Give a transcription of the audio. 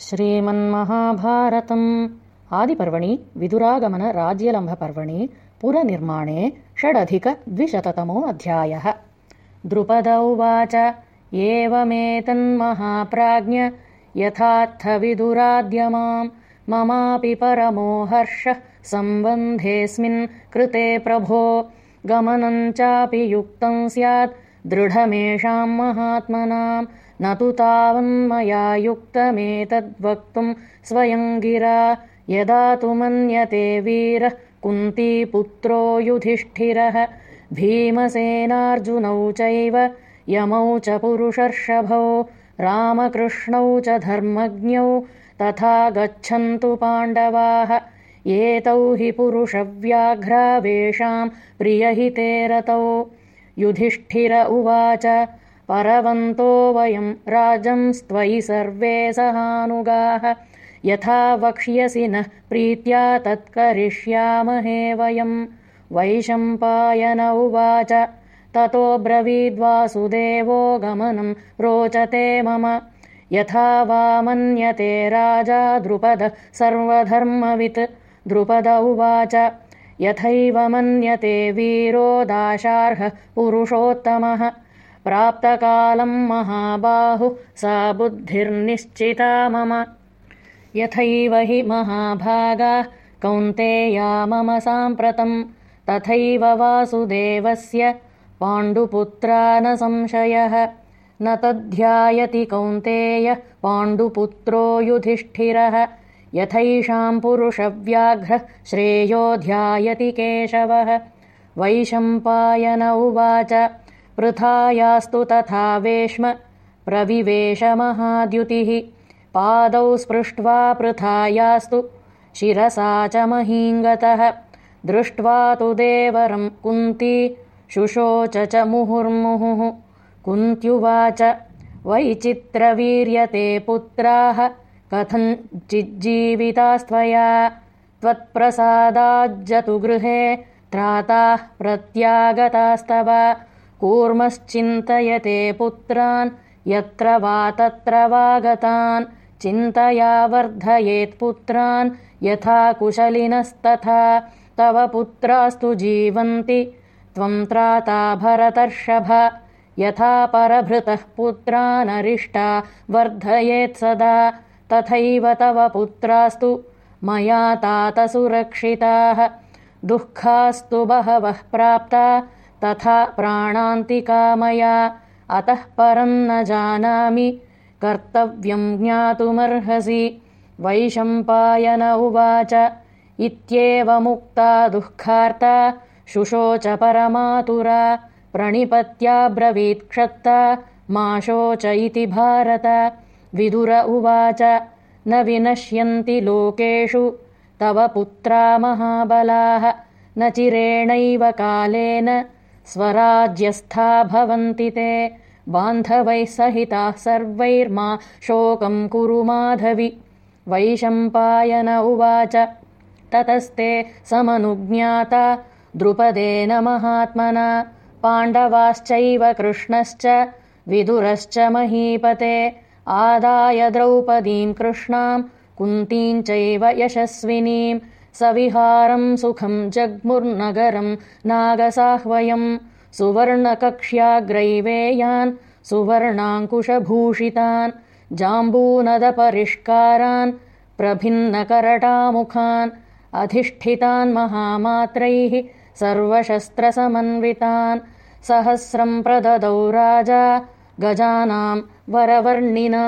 श्रीमन्महाभारतम्। आदिपर्वणि विदुरागमनराज्यलम्भपर्वणि पुरनिर्माणे षडधिकद्विशततमो अध्यायः द्रुपद उवाच एवमेतन्महाप्राज्ञ यथार्थविदुराद्य माम् ममापि परमो हर्षः सम्बन्धेऽस्मिन् कृते प्रभो। गमनम् चापि युक्तम् स्यात् दृढमेषाम् महात्मनाम् न तु तावन्मया युक्तमेतद्वक्तुम् गिरा यदा तु मन्यते वीरः कुन्तीपुत्रो युधिष्ठिरः। भीमसेनार्जुनौ चैव यमौ च पुरुषर्षभौ रामकृष्णौ च धर्मज्ञौ तथा गच्छन्तु पाण्डवाः। एतौ हि पुरुषव्याघ्रावेषाम् प्रियहिते रतौ। युधिष्ठिर उवाच परवन्तो वयम् राजंस्त्वयि सर्वे सहानुगाः। यथा वक्ष्यसि नः प्रीत्या तत्करिष्यामहे वयम्। वैशम्पायन उवाच ततो ब्रवीद्वासुदेवो गमनम् रोचते मम। यथा वा मन्यते राजा द्रुपदः सर्वधर्मवित्। द्रुपद उवाच यथैव मन्यते वीरो दाशार्हः पुरुषोत्तमः प्राप्तकालम् महाबाहु सा बुद्धिर्निश्चिता मम। यथैव हि महाभागाः कौन्तेया मम साम्प्रतम् तथैव वासुदेवस्य पाण्डुपुत्रा न संशयः। न तद्ध्यायति कौन्तेय पाण्डुपुत्रो युधिष्ठिरः। यथैषाम् पुरुषव्याघ्रः श्रेयो ध्यायति केशवः। वैशम्पायन उवाच पृथायास्तु तथा वेश्म। प्रविवेशमहाद्युतिः। पादौ स्पृष्ट्वा पृथायास्तु। शिरसा च महीङ्गतः। दृष्ट्वा तु देवरम् कुन्ती। शुशोच च मुहुर्मुहुः। कुन्त्युवाच वैचित्रवीर्यते पुत्राः। कथञ्चिज्जीवितास्त्वया त्वत्प्रसादाज्जतु गृहे। त्राताः प्रत्यागतास्तव कूर्मश्चिन्तयते पुत्रान् यत्र वा तत्र वा गतान् चिन्तया वर्धयेत्पुत्रान् यथा कुशलिनस्तथा। तव पुत्रास्तु जीवन्ति। त्वम् त्राता भरतर्षभ। यथा परभृतः पुत्रानरिष्टा वर्धयेत्सदा तथैव तव पुत्रास्तु मया तात सुरक्षिताः दुःखास्तु बहवः प्राप्ता तथा प्राणान्तिका मया। अतः परम् न जानामि। कर्तव्यम् ज्ञातुमर्हसि। वैशम्पायन उवाच। इत्येवमुक्ता दुःखार्ता। शुशोच परमातुरा। प्रणिपत्याब्रवीत्क्षत्ता मा शोच इति भारत। विदुर उवाच। न विनश्यन्ति लोकेषु। तव पुत्रा महाबलाः। न चिरेणैव कालेन स्वराज्यस्था भवन्ति ते। बान्धवैः सहिताः सर्वैर्मा शोकम् कुरु माधवि। वैशम्पायन उवाच ततस्ते समनुज्ञाता द्रुपदेन महात्मना पाण्डवाश्चैव कृष्णश्च विदुरश्च महीपते। आदाय द्रौपदीम् कृष्णाम् चैव यशस्विनीम् सविहारम् सुखम् जग्मुर्नगरम् नागसाह्वयम् सुवर्णकक्ष्याग्रैवेयान् सुवर्णाङ्कुशभूषितान् जाम्बूनदपरिष्कारान् प्रभिन्नकरटामुखान् अधिष्ठितान् महामात्रैः सर्वशस्त्रसमन्वितान् सहस्रम् प्रददौ राजा गजानाम् वरवर्णिना